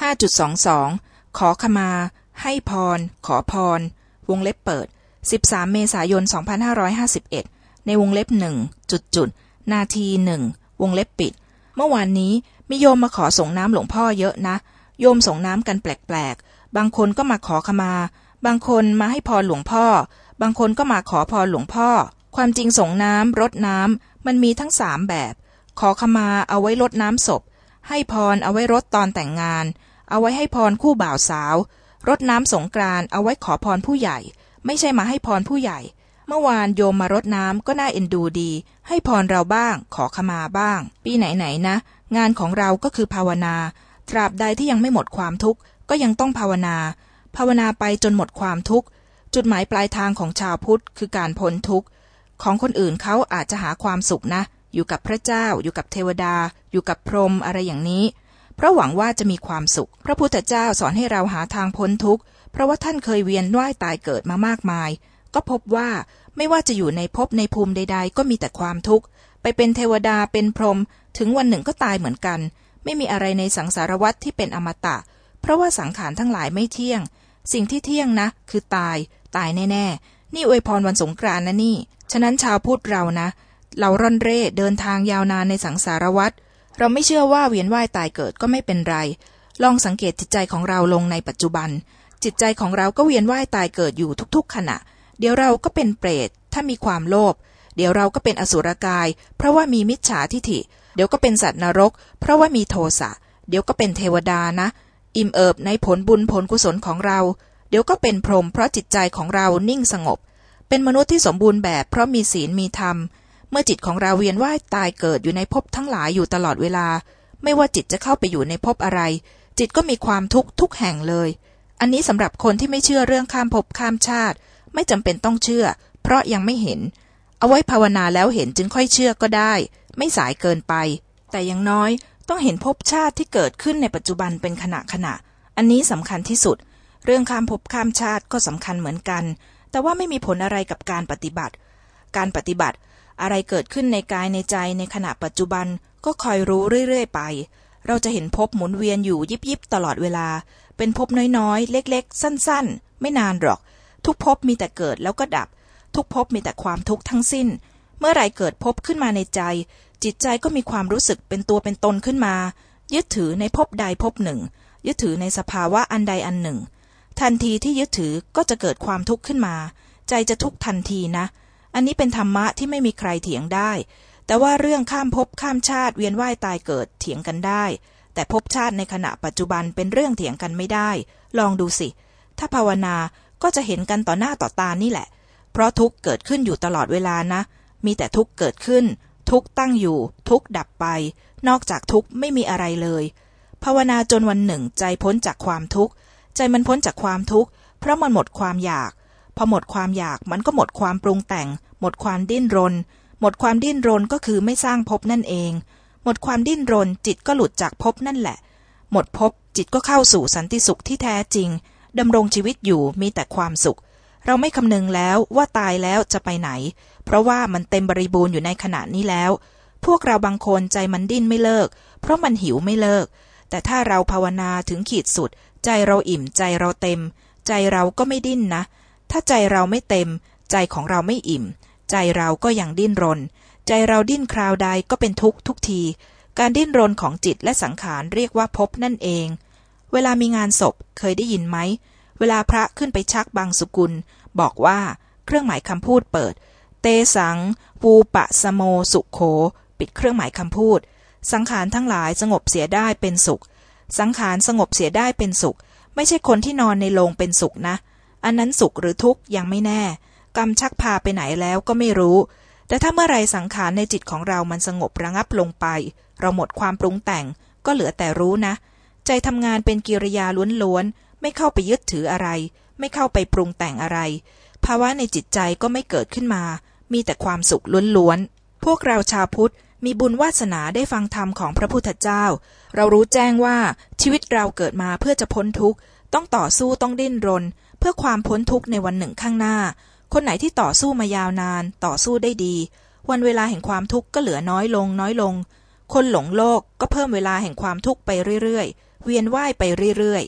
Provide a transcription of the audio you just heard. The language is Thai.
5.22 ขอขมาให้พร ขอพร วงเล็บเปิด 13 เมษายน 2551 ในวงเล็บหนึ่งจุดจุดนาทีหนึ่งวงเล็บปิด เมื่อวานนี้มีโยมมาขอส่งน้ำหลวงพ่อเยอะนะ โยมส่งน้ำกันแปลกๆ บางคนก็มาขอขมา บางคนมาให้พรหลวงพ่อ บางคนก็มาขอพรหลวงพ่อ ความจริงส่งน้ำรดน้ำมันมีทั้งสามแบบ ขอขมาเอาไว้รดน้ำศพ ให้พรเอาไว้รดตอนแต่งงาน เอาไว้ให้พรคู่บ่าวสาว รดน้ำสงกรานต์เอาไว้ขอพรผู้ใหญ่ ไม่ใช่มาให้พรผู้ใหญ่ เมื่อวานโยมมารดน้ำก็น่าเอ็นดูดี ให้พรเราบ้าง ขอขมาบ้าง ปีไหนๆนะ งานของเราก็คือภาวนา ตราบใดที่ยังไม่หมดความทุกข์ ก็ยังต้องภาวนา ภาวนาไปจนหมดความทุกข์จุดหมายปลายทางของชาวพุทธคือการพ้นทุกข์ของคนอื่นเขาอาจจะหาความสุขนะ อยู่กับพระเจ้า อยู่กับเทวดา อยู่กับพรหมอะไรอย่างนี้ เพราะหวังว่าจะมีความสุข พระพุทธเจ้าสอนให้เราหาทางพ้นทุกข์ เพราะว่าท่านเคยเวียนว่ายตายเกิดมามากมาย ก็พบว่าไม่ว่าจะอยู่ในภพในภูมิใด ๆ ก็มีแต่ความทุกข์ ไปเป็นเทวดาเป็นพรหมถึงวันหนึ่งก็ตายเหมือนกัน ไม่มีอะไรในสังสารวัฏที่เป็นอมตะ เพราะว่าสังขารทั้งหลายไม่เที่ยง สิ่งที่เที่ยงนะ คือตาย ตายแน่ๆ นี่อวยพรวันสงกรานนะนี่ ฉะนั้นชาวพุทธเรานะ เราร่อนเร่เดินทางยาวนานในสังสารวัฏ เราไม่เชื่อว่าเวียนว่ายตายเกิดก็ไม่เป็นไร ลองสังเกตจิตใจของเราลงในปัจจุบัน จิตใจของเราก็เวียนว่ายตายเกิดอยู่ทุกๆ ขณะ เดี๋ยวเราก็เป็นเปรต ถ้ามีความโลภ เดี๋ยวเราก็เป็นอสุรกาย เพราะว่ามีมิจฉาทิฐิ เดี๋ยวก็เป็นสัตว์นรก เพราะว่ามีโทสะ เดี๋ยวก็เป็นเทวดานะ อิ่มเอิบในผลบุญผลกุศลของเรา เดี๋ยวก็เป็นพรหมเพราะจิตใจของเรานิ่งสงบ เป็นมนุษย์ที่สมบูรณ์แบบ เพราะมีศีลมีธรรม เมื่อจิตของเราเวียนว่ายตายเกิดอยู่ในภพทั้งหลายอยู่ตลอดเวลา ไม่ว่าจิตจะเข้าไปอยู่ในภพอะไร จิตก็มีความทุกข์ทุกแห่งเลย อันนี้สำหรับคนที่ไม่เชื่อเรื่องข้ามภพข้ามชาติ ไม่จำเป็นต้องเชื่อ เพราะยังไม่เห็น เอาไว้ภาวนาแล้วเห็นจึงค่อยเชื่อก็ได้ ไม่สายเกินไป แต่ย่างน้อยต้องเห็นภพชาติที่เกิดขึ้นในปัจจุบันเป็นขณะขณะ อันนี้สำคัญที่สุด เรื่องข้ามภพข้ามชาติก็สำคัญเหมือนกัน แต่ว่าไม่มีผลอะไรกับการปฏิบัติ การปฏิบัติ อะไรเกิดขึ้นในกายในใจในขณะปัจจุบันก็คอยรู้เรื่อยๆไป เราจะเห็นภพหมุนเวียนอยู่ยิบยิบตลอดเวลา เป็นภพน้อยๆ เล็กๆ สั้นๆ ไม่นานหรอก ทุกภพมีแต่เกิดแล้วก็ดับ ทุกภพมีแต่ความทุกข์ทั้งสิ้น เมื่อไรเกิดภพขึ้นมาในใจ จิตใจก็มีความรู้สึกเป็นตัวเป็นตนขึ้นมา ยึดถือในภพใดภพหนึ่ง ยึดถือในสภาวะอันใดอันหนึ่ง ทันทีที่ยึดถือก็จะเกิดความทุกข์ขึ้นมา ใจจะทุกข์ทันทีนะ อันนี้เป็นธรรมะที่ไม่มีใครเถียงได้ แต่ว่าเรื่องข้ามภพข้ามชาติเวียนว่ายตายเกิดเถียงกันได้ แต่ภพชาติในขณะปัจจุบันเป็นเรื่องเถียงกันไม่ได้ ลองดูสิ ถ้าภาวนาก็จะเห็นกันต่อหน้าต่อตานี่แหละ เพราะทุกเกิดขึ้นอยู่ตลอดเวลานะ มีแต่ทุกเกิดขึ้น ทุกตั้งอยู่ ทุกดับไป นอกจากทุกไม่มีอะไรเลย ภาวนาจนวันหนึ่งใจพ้นจากความทุกข์ ใจมันพ้นจากความทุกข์เพราะมันหมดความอยาก พอหมดความอยากมันก็หมดความปรุงแต่ง หมดความดิ้นรน หมดความดิ้นรนก็คือไม่สร้างภพนั่นเอง หมดความดิ้นรนจิตก็หลุดจากภพนั่นแหละ หมดภพจิตก็เข้าสู่สันติสุขที่แท้จริงดำรงชีวิตอยู่มีแต่ความสุข เราไม่คำนึงแล้วว่าตายแล้วจะไปไหน เพราะว่ามันเต็มบริบูรณ์อยู่ในขณะนี้แล้ว พวกเราบางคนใจมันดิ้นไม่เลิก เพราะมันหิวไม่เลิก แต่ถ้าเราภาวนาถึงขีดสุด ใจเราอิ่มใจเราเต็ม ใจเราก็ไม่ดิ้นนะ ถ้าใจเราไม่เต็ม ใจของเราไม่อิ่ม ใจเราก็ยังดิ้นรน ใจเราดิ้นคราวใดก็เป็นทุกข์ทุกที การดิ้นรนของจิตและสังขารเรียกว่าภพนั่นเอง เวลามีงานศพเคยได้ยินไหม เวลาพระขึ้นไปชักบางสุกุล บอกว่าเครื่องหมายคำพูดเปิด เตสัง ปูปะสโมสุโข ปิดเครื่องหมายคำพูด สังขารทั้งหลายสงบเสียได้เป็นสุข สังขารสงบเสียได้เป็นสุข ไม่ใช่คนที่นอนในโรงเป็นสุขนะ อันนั้นสุขหรือทุกข์ยังไม่แน่ กรรมชักพาไปไหนแล้วก็ไม่รู้ แต่ถ้าเมื่อไรสังขารในจิตของเรามันสงบระงับลงไป เราหมดความปรุงแต่ง ก็เหลือแต่รู้นะ ใจทำงานเป็นกิริยาล้วนๆ ไม่เข้าไปยึดถืออะไร ไม่เข้าไปปรุงแต่งอะไร ภาวะในจิตใจก็ไม่เกิดขึ้นมา มีแต่ความสุขล้วนๆ พวกเราชาวพุทธมีบุญวาสนาได้ฟังธรรมของพระพุทธเจ้า เรารู้แจ้งว่าชีวิตเราเกิดมาเพื่อจะพ้นทุกข์ ต้องต่อสู้ต้องดิ้นรน เพื่อความพ้นทุกข์ในวันหนึ่งข้างหน้า คนไหนที่ต่อสู้มายาวนาน ต่อสู้ได้ดี วันเวลาแห่งความทุกข์ก็เหลือน้อยลง น้อยลง คนหลงโลกก็เพิ่มเวลาแห่งความทุกข์ไปเรื่อยๆ เวียนว่ายไปเรื่อย